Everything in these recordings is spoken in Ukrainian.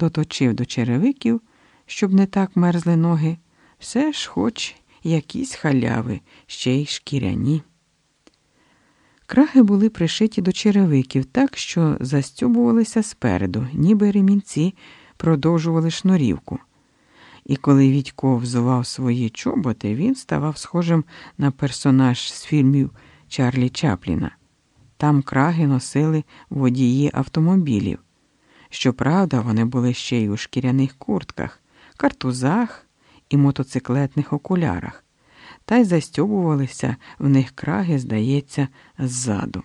доточив до черевиків, щоб не так мерзли ноги, все ж хоч якісь халяви, ще й шкіряні. Краги були пришиті до черевиків так, що застюбувалися спереду, ніби ремінці продовжували шнурівку. І коли Відько взував свої чоботи, він ставав схожим на персонаж з фільмів Чарлі Чапліна. Там краги носили водії автомобілів. Щоправда, вони були ще й у шкіряних куртках, картузах і мотоциклетних окулярах, та й застьобувалися в них краги, здається, ззаду.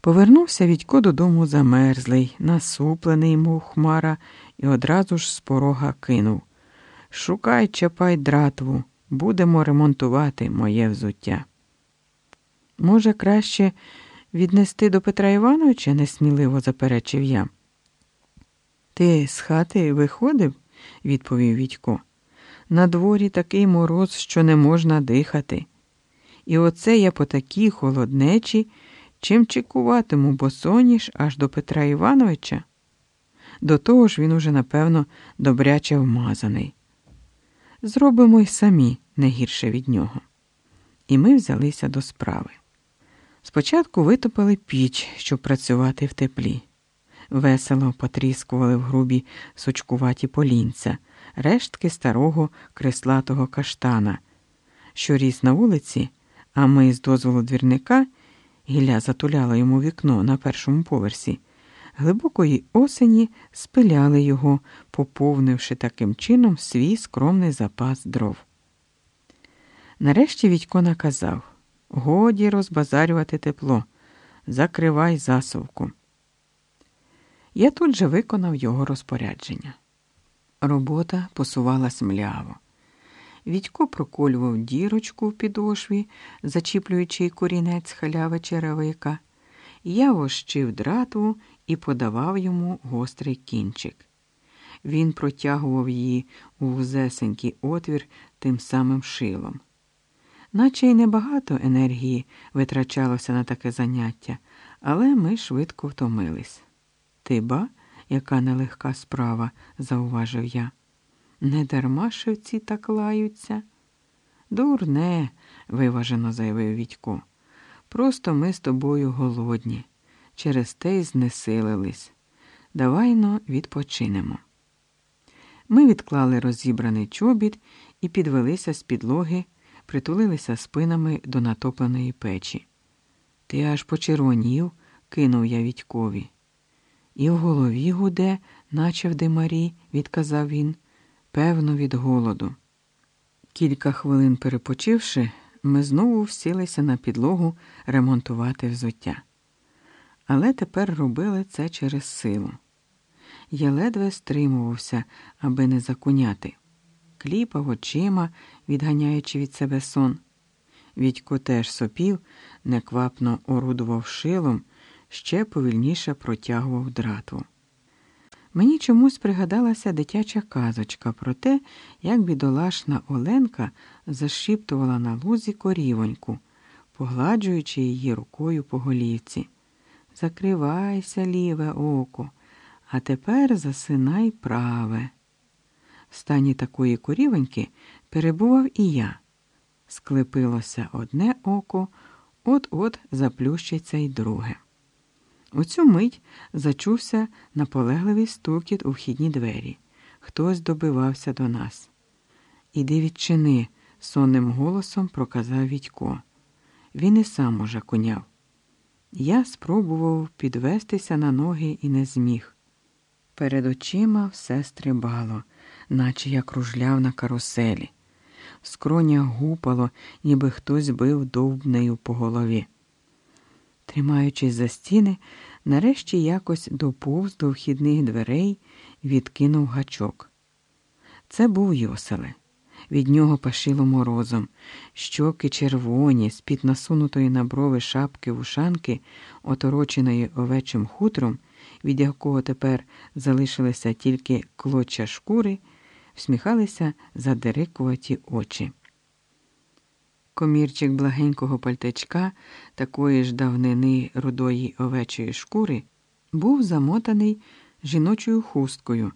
Повернувся Відько додому замерзлий, насуплений, мов хмара, і одразу ж з порога кинув Шукай, чапай дратву, будемо ремонтувати моє взуття. Може, краще віднести до Петра Івановича, несміливо заперечив я. Ти з хати виходив? відповів Відько. На дворі такий мороз, що не можна дихати. І оце я по такій холоднечі, чим чекуватиму босоніж аж до Петра Івановича. До того ж він уже, напевно, добряче вмазаний. Зробимо й самі не гірше від нього. І ми взялися до справи. Спочатку витопили піч, щоб працювати в теплі. Весело потріскували в грубі сучкуваті полінця, рештки старого креслатого каштана, що ріс на вулиці, а ми з дозволу двірника Гілля затуляла йому вікно на першому поверсі. Глибокої осені спиляли його, поповнивши таким чином свій скромний запас дров. Нарешті Відько наказав годі розбазарювати тепло, закривай засувку. Я тут же виконав його розпорядження. Робота посувалась мляво. Відько проколював дірочку в підошві, зачіплюючи корінець халяви черевика. Я вощив дратву і подавав йому гострий кінчик. Він протягував її у вузесенький отвір тим самим шилом. Наче й небагато енергії витрачалося на таке заняття, але ми швидко втомились. Ти ба, яка нелегка справа, зауважив я. Не дарма шевці так лаються. Дурне, виважено заявив Відько. Просто ми з тобою голодні, через те й знесилились. Давайно відпочинемо. Ми відклали розібраний чобіт і підвелися з підлоги, притулилися спинами до натопленої печі. Ти аж почервонів, кинув я Відькові. І в голові гуде, наче в димарі, відказав він, певно, від голоду. Кілька хвилин перепочивши, ми знову всілися на підлогу ремонтувати взуття. Але тепер робили це через силу. Я ледве стримувався, аби не закуняти, кліпав очима, відганяючи від себе сон. Відько теж сопів, неквапно орудував шилом, ще повільніше протягував дратву. Мені чомусь пригадалася дитяча казочка про те, як бідолашна Оленка зашіптувала на лузі корівоньку, погладжуючи її рукою по голівці. Закривайся, ліве око, а тепер засинай праве. В стані такої корівоньки перебував і я. Склепилося одне око, от-от заплющиться й друге. У цю мить зачувся наполегливий стукіт у вхідні двері. Хтось добивався до нас. Іди відчини, сонним голосом проказав Відько. Він і сам уже коняв. Я спробував підвестися на ноги і не зміг. Перед очима все стрибало, наче я кружляв на каруселі. В скронях гупало, ніби хтось бив довбнею по голові. Тримаючись за стіни, нарешті якось доповз до вхідних дверей, відкинув гачок. Це був Йоселе. Від нього пашило морозом, щоки червоні, з під насунутої на брови шапки вушанки, отороченої овечим хутром, від якого тепер залишилися тільки клоча шкури, всміхалися задирикуваті очі. Комірчик благенького пальтечка, такої ж давнини рудої овечої шкури, був замотаний жіночою хусткою,